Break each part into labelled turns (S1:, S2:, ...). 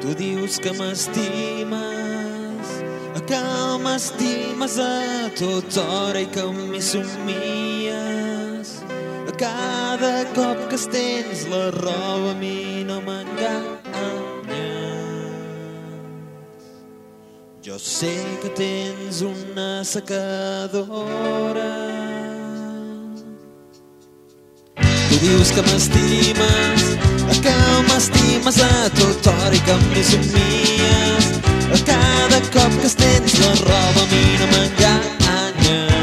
S1: Tu dius que m'estimes, que m'estimes a tota hora i que m'hi somies. Cada cop que estens la roba a mi no m'enganyes. Jo sé que tens una secadora Tu dius que m'estimes, que m'estimes a tota hora i que m'hi somies. A cada cop que estens la roba a mi no m'enganyes.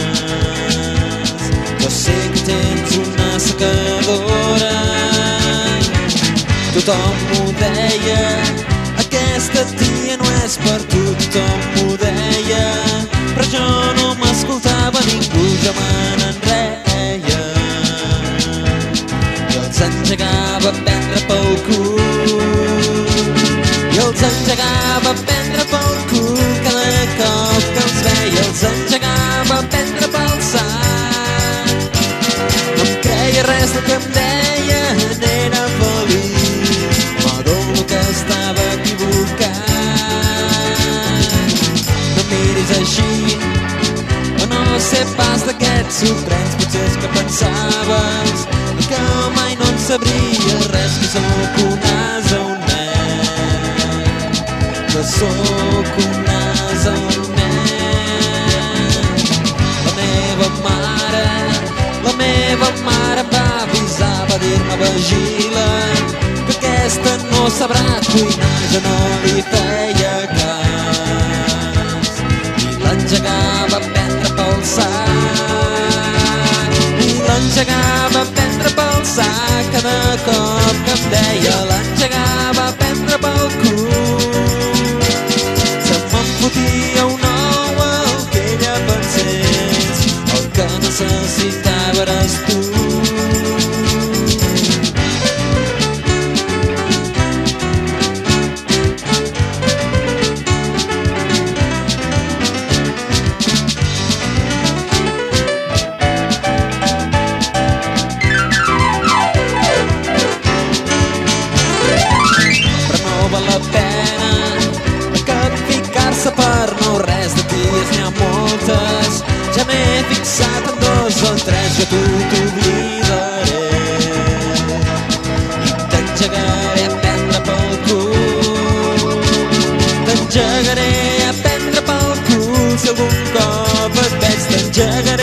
S1: Jo sé que tens una secadora. Tothom m'ho deia, aquesta tia no és per tu, tothom m'ho deia. Però jo no m'escoltava ningú, jo me n'enreia i els engegava els engegava a prendre pel cul cada cop que els veia, els engegava a prendre pel sac. No em creia res del que em deia, n'era feliç, m'adono que estava equivocat. No miris així, o no sé pas d'aquests sorprens, potser és que pensaves que mai no en sabria que sóc un as a un nen. La meva mare, la meva mare va avisar, va dir-me vigila, que aquesta no sabrà cuinar, jo no li feia cas. I l'engegava que necessitava eres tu. En tres jo tu t'oblidaré. I t'engegaré a prendre pel cul. T'engegaré a prendre pel cul. Si algun cop et veig t'engegaré